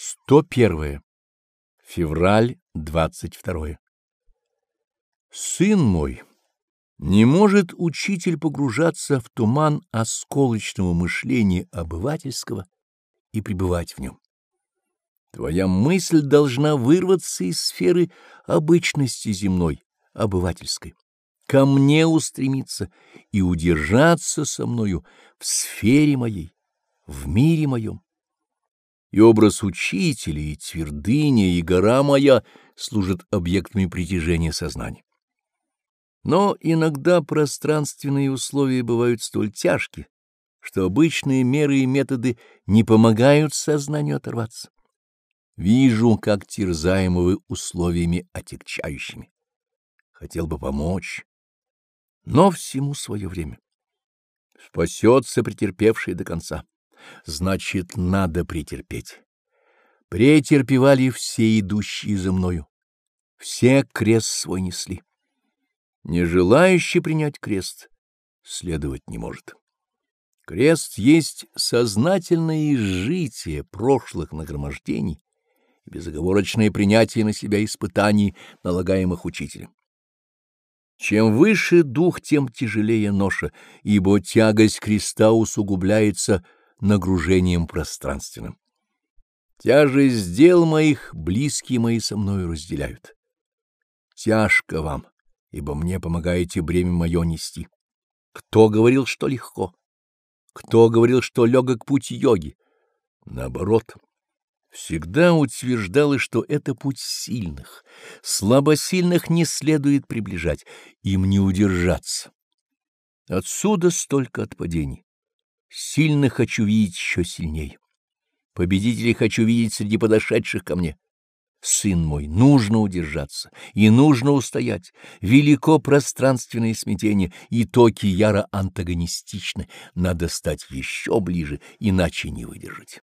101. Февраль 22. Сын мой, не может учитель погружаться в туман осколочного мышления обывательского и пребывать в нем. Твоя мысль должна вырваться из сферы обычности земной, обывательской, ко мне устремиться и удержаться со мною в сфере моей, в мире моем и образ учителя, и твердыня, и гора моя служат объектами притяжения сознания. Но иногда пространственные условия бывают столь тяжкие, что обычные меры и методы не помогают сознанию оторваться. Вижу, как терзаемы вы условиями отягчающими. Хотел бы помочь, но всему свое время. Спасется претерпевший до конца. Значит, надо претерпеть. Претерпевали все идущие за мною. Все крест свой несли. Не желающий принять крест следовать не может. Крест есть сознательное изжитие прошлых нагромождений и безоговорочное принятие на себя испытаний, налагаемых учителем. Чем выше дух, тем тяжелее ноша, ибо тягость креста усугубляется нагружением пространственным. Тяжесть дел моих близкие мои со мною разделяют. Тяжко вам, ибо мне помогаете бремя мое нести. Кто говорил, что легко? Кто говорил, что легок путь йоги? Наоборот, всегда утверждалось, что это путь сильных. Слабосильных не следует приближать, им не удержаться. Отсюда столько отпадений. Сильно хочу видеть еще сильней. Победителей хочу видеть среди подошедших ко мне. Сын мой, нужно удержаться и нужно устоять. Велико пространственное смятение, и токи яро антагонистичны. Надо стать еще ближе, иначе не выдержать.